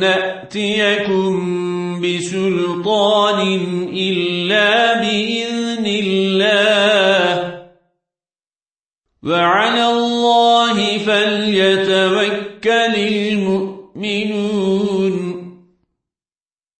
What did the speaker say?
نأتيكم بسلطان إلا بإذن الله. وعلى الله فليتوكل المؤمنون.